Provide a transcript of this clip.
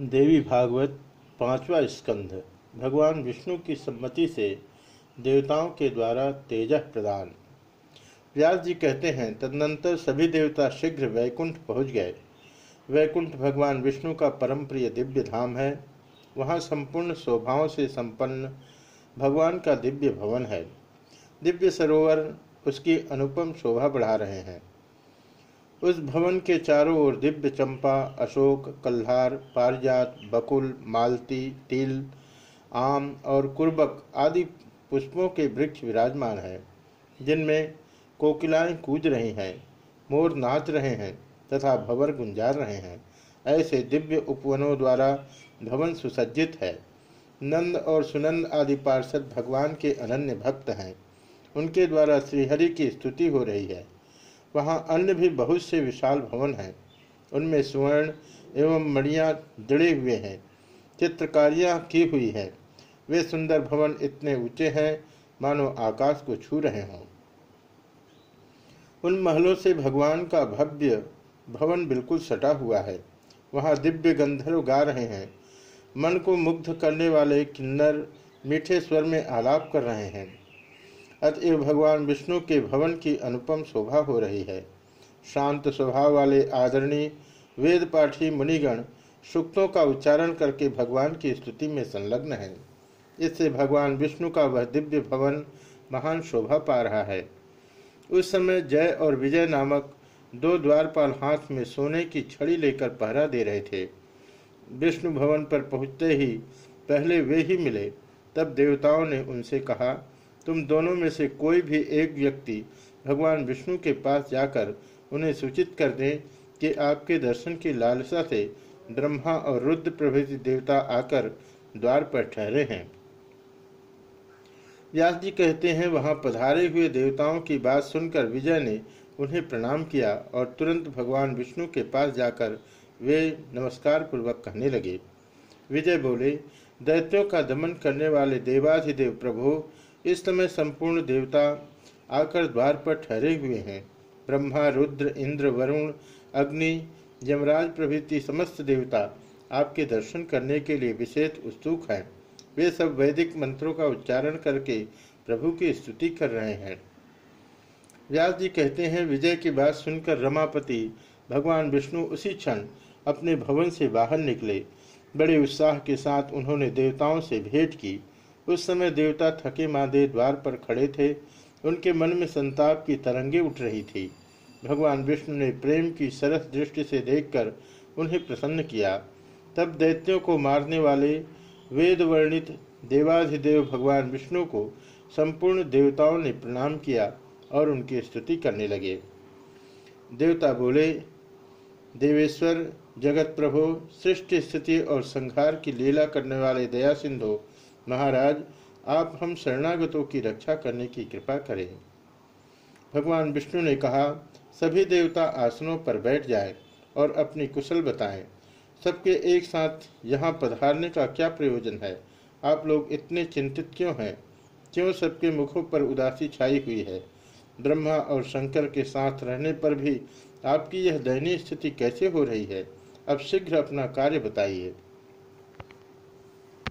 देवी भागवत पांचवा स्कंध। भगवान विष्णु की सम्मति से देवताओं के द्वारा तेजह प्रदान। व्यास जी कहते हैं, तदनंतर सभी देवता शीघ्र वैकुंठ पहुँच गए। वैकुंठ भगवान विष्णु का परम प्रिय दिव्य धाम है। वहाँ संपूर्ण शोभाओं से संपन्न भगवान का दिव्य भवन है। दिव्य सरोवर उसकी अनुपम शोभा बढ़ा रहे हैं। उस भवन के चारों ओर दिव्य चंपा, अशोक, कल्हार, पारिजात, बकुल, मालती, तिल, आम और कुर्बक आदि पुष्पों के वृक्ष विराजमान हैं, जिनमें कोकिलाएँ कूद रही हैं, मोर नाच रहे हैं तथा भवर गुंजार रहे हैं। ऐसे दिव्य उपवनों द्वारा भवन सुसज्जित है। नंद और सुनंद आदि पार्षद भगवान के अनन्य भक्त हैं। उनके द्वारा श्रीहरि की स्तुति हो रही है। वहाँ अन्य भी बहुत से विशाल भवन हैं। उनमें स्वर्ण एवं मणियाँ जड़े हुए हैं। चित्रकारियाँ की हुई है। वे सुंदर भवन इतने ऊँचे हैं, मानो आकाश को छू रहे हों। उन महलों से भगवान का भव्य भवन बिल्कुल सटा हुआ है। वहाँ दिव्य गंधर्व गा रहे हैं। मन को मुग्ध करने वाले किन्नर मीठे स्वर में आलाप कर रहे हैं। अतएव भगवान विष्णु के भवन की अनुपम शोभा हो रही है। शांत स्वभाव वाले आदरणीय वेद पाठी मुनिगण सूक्तों का उच्चारण करके भगवान की स्तुति में संलग्न है। इससे भगवान विष्णु का वह दिव्य भवन महान शोभा पा रहा है। उस समय जय और विजय नामक दो द्वारपाल हाथ में सोने की छड़ी लेकर पहरा दे रहे थे। विष्णु भवन पर पहुँचते ही पहले वे ही मिले, तब देवताओं ने उनसे कहा तुम दोनों में से कोई भी एक व्यक्ति भगवान विष्णु के पास जाकर उन्हें सूचित कर दें कि आपके दर्शन की लालसा से ब्रह्मा और रुद्र प्रभृति देवता आकर द्वार पर ठहरे हैं। व्यास जी कहते हैं, वहाँ पधारे हुए देवताओं की बात सुनकर विजय ने उन्हें प्रणाम किया और तुरंत भगवान विष्णु के पास जाकर वे नमस्कार पूर्वक कहने लगे। विजय बोले, दैत्यों का दमन करने वाले देवाधिदेव प्रभु इस समय संपूर्ण देवता आकर द्वार पर ठहरे हुए हैं। ब्रह्मा, रुद्र, इंद्र, वरुण, अग्नि, यमराज प्रभृति समस्त देवता आपके दर्शन करने के लिए विशेष उत्सुक हैं। वे सब वैदिक मंत्रों का उच्चारण करके प्रभु की स्तुति कर रहे हैं। व्यास जी कहते हैं, विजय की बात सुनकर रमापति भगवान विष्णु उसी क्षण अपने भवन से बाहर निकले। बड़े उत्साह के साथ उन्होंने देवताओं से भेंट की। उस समय देवता थके मादे द्वार पर खड़े थे। उनके मन में संताप की तरंगे उठ रही थी। भगवान विष्णु ने प्रेम की सरस दृष्टि से देखकर उन्हें प्रसन्न किया। तब दैत्यों को मारने वाले वेद वर्णित देवाधिदेव भगवान विष्णु को संपूर्ण देवताओं ने प्रणाम किया और उनकी स्तुति करने लगे। देवता बोले, देवेश्वर, जगत प्रभो, सृष्टि, स्थिति और संहार की लीला करने वाले दया सिंधु महाराज, आप हम शरणागतों की रक्षा करने की कृपा करें। भगवान विष्णु ने कहा, सभी देवता आसनों पर बैठ जाएँ और अपनी कुशल बताएँ। सबके एक साथ यहाँ पधारने का क्या प्रयोजन है? आप लोग इतने चिंतित क्यों हैं? क्यों सबके मुखों पर उदासी छाई हुई है? ब्रह्मा और शंकर के साथ रहने पर भी आपकी यह दयनीय स्थिति कैसे हो रही है? अब शीघ्र अपना कार्य बताइए।